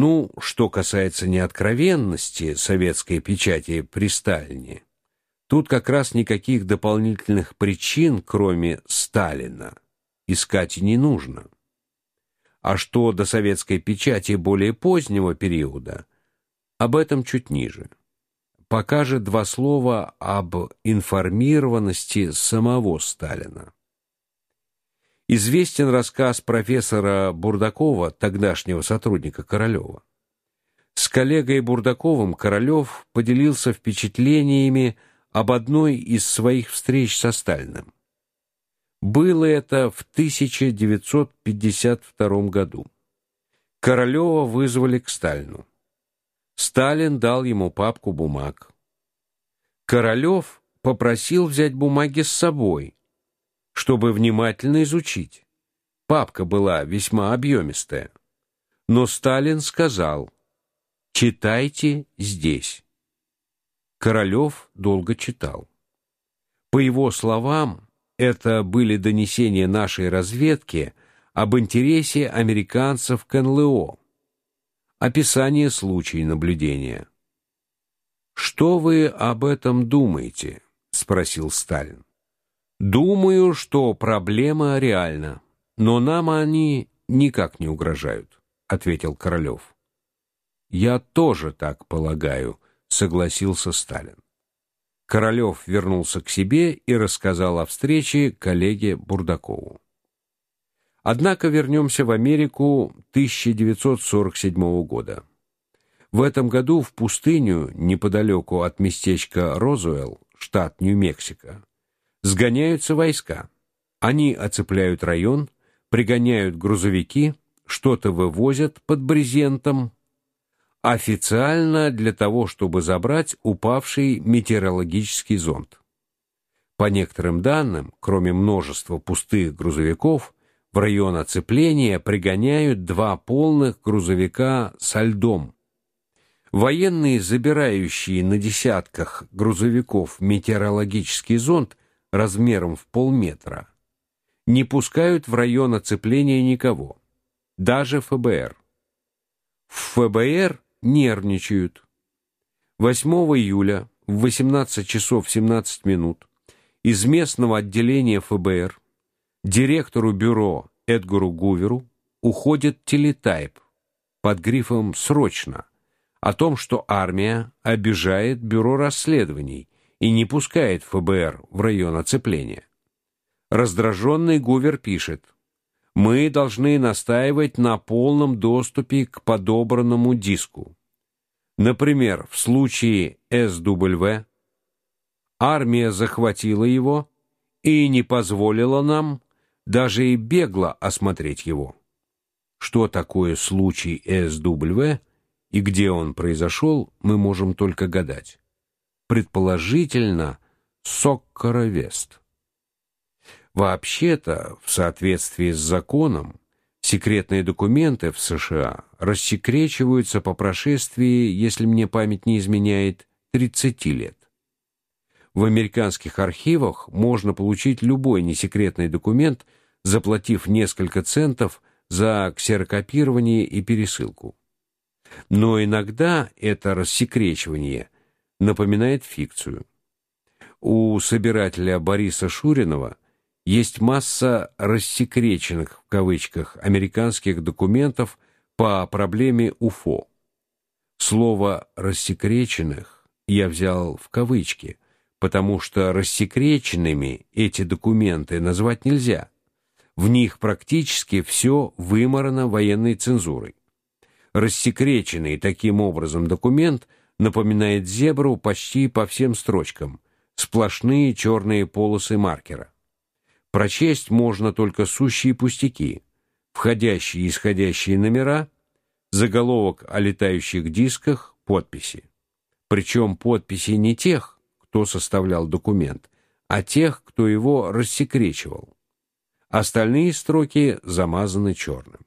Ну, что касается неоткровенности советской печати при Сталине, тут как раз никаких дополнительных причин, кроме Сталина, искать не нужно. А что до советской печати более позднего периода, об этом чуть ниже. Пока же два слова об информированности самого Сталина. Известен рассказ профессора Бурдакова, тогдашнего сотрудника Королёва. С коллегой Бурдаковым Королёв поделился впечатлениями об одной из своих встреч со Сталиным. Было это в 1952 году. Королёва вызвали к Сталину. Сталин дал ему папку бумаг. Королёв попросил взять бумаги с собой, чтобы внимательно изучить. Папка была весьма объемистая. Но Сталин сказал: "Читайте здесь". Королёв долго читал. По его словам, это были донесения нашей разведки об интересе американцев к НЛО. Описание случая наблюдения. Что вы об этом думаете? спросил Сталин. Думаю, что проблема реальна, но нам они никак не угрожают, ответил Королёв. Я тоже так полагаю, согласился Сталин. Королёв вернулся к себе и рассказал о встрече коллеге Бурдакову. Однако вернемся в Америку 1947 года. В этом году в пустыню неподалеку от местечка Розуэлл, штат Нью-Мексико, сгоняются войска. Они оцепляют район, пригоняют грузовики, что-то вывозят под брезентом, официально для того, чтобы забрать упавший метеорологический зонд. По некоторым данным, кроме множества пустых грузовиков, в район оцепления пригоняют два полных грузовика со льдом. Военные, забирающие на десятках грузовиков метеорологический зонд размером в полметра, не пускают в район оцепления никого, даже ФБР. В ФБР нервничают. 8 июля в 18 часов 17 минут из местного отделения ФБР директору бюро Эдгару Гуверу уходит телетайп под грифом «Срочно» о том, что армия обижает бюро расследований и не пускает ФБР в район оцепления. Раздраженный Гувер пишет: мы должны настаивать на полном доступе к подобранному диску. Например, в случае СВ армия захватила его и не позволила нам даже и бегло осмотреть его. Что такое случай СВ и где он произошел, мы можем только гадать. Предположительно, Соккоровест. Вообще-то, в соответствии с законом, секретные документы в США рассекречиваются по прошествии, если мне память не изменяет, 30 лет. В американских архивах можно получить любой несекретный документ, заплатив несколько центов за ксерокопирование и пересылку. Но иногда это рассекречивание напоминает фикцию. У собирателя Бориса Шуринова есть масса рассекреченных в кавычках американских документов по проблеме УФО. Слово рассекреченных я взял в кавычки, потому что рассекреченными эти документы назвать нельзя. В них практически все вымарано военной цензурой. Рассекреченный таким образом документ напоминает зебру почти по всем строчкам, сплошные черные полосы маркера. Прочесть можно только сущие пустяки: входящие и исходящие номера, заголовок о летающих дисках, подписи. Причем подписи не тех, кто составлял документ, а тех, кто его рассекречивал. Остальные строки замазаны черным.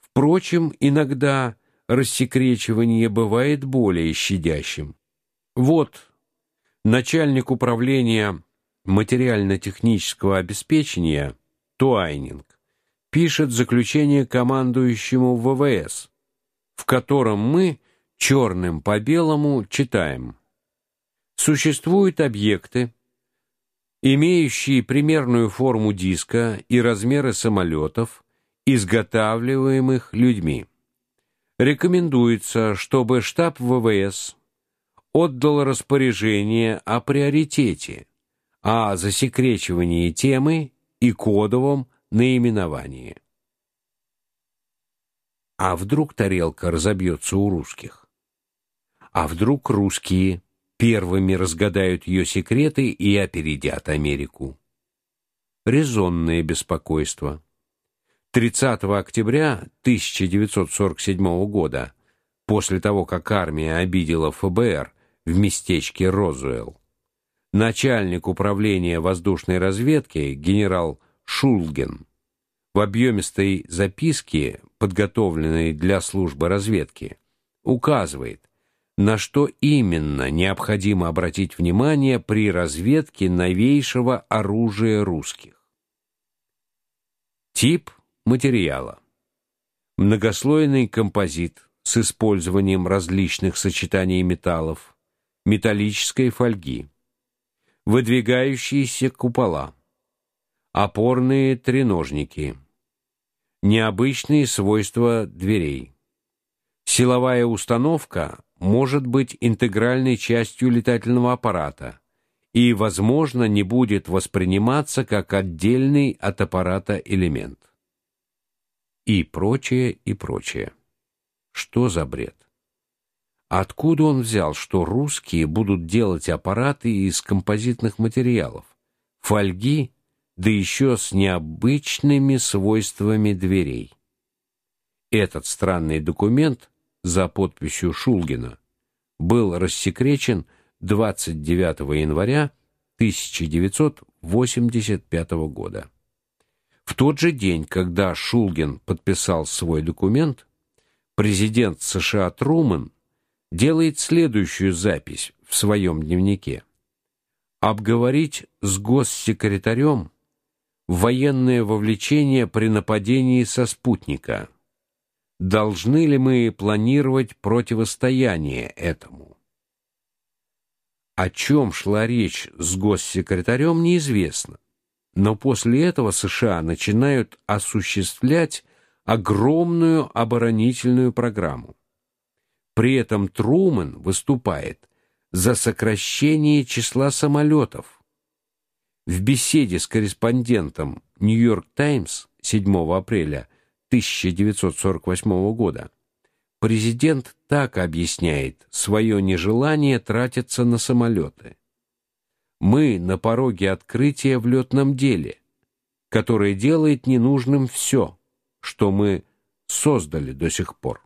Впрочем, иногда рассекречивание бывает более щадящим. Вот начальник управления материально-технического обеспечения Туайнинг пишет заключение командующему ВВС, в котором мы черным по белому читаем: Существуют объекты, имеющие примерную форму диска и размеры самолетов, изготавливаемых людьми. Рекомендуется, чтобы штаб ВВС отдал распоряжение о приоритете, о засекречивании темы и кодовом наименовании. А вдруг тарелка разобьется у русских? А вдруг русские первыми разгадают ее секреты и опередят Америку? Резонное беспокойство. 30 октября 1947 года, после того, как армия обидела ФБР в местечке Розуэлл, начальник управления воздушной разведки генерал Шулген в объемистой записке, подготовленной для службы разведки, указывает, на что именно необходимо обратить внимание при разведке новейшего оружия русских. Тип материала. Многослойный композит с использованием различных сочетаний металлов, металлической фольги, выдвигающиеся купола, опорные треножники, необычные свойства дверей. Силовая установка может быть интегральной частью летательного аппарата и, возможно, не будет восприниматься как отдельный от аппарата элемент. И прочее, и прочее. Что за бред? Откуда он взял, что русские будут делать аппараты из композитных материалов, фольги да еще с необычными свойствами дверей. Этот странный документ за подписью Шулгина был рассекречен 29 января 1985 года. В тот же день, когда Шулгин подписал свой документ, президент США Трумэн делает следующую запись в своем дневнике: обговорить с госсекретарем военное вовлечение при нападении со спутника. Должны ли мы планировать противостояние этому? О чем шла речь с госсекретарем, неизвестно. Но после этого США начинают осуществлять огромную оборонительную программу. При этом Трумэн выступает за сокращение числа самолетов, в беседе с корреспондентом Нью-Йорк Таймс 7 апреля 1948 года президент так объясняет свое нежелание тратиться на самолеты. Мы на пороге открытия в летном деле, которое делает ненужным все, что мы создали до сих пор.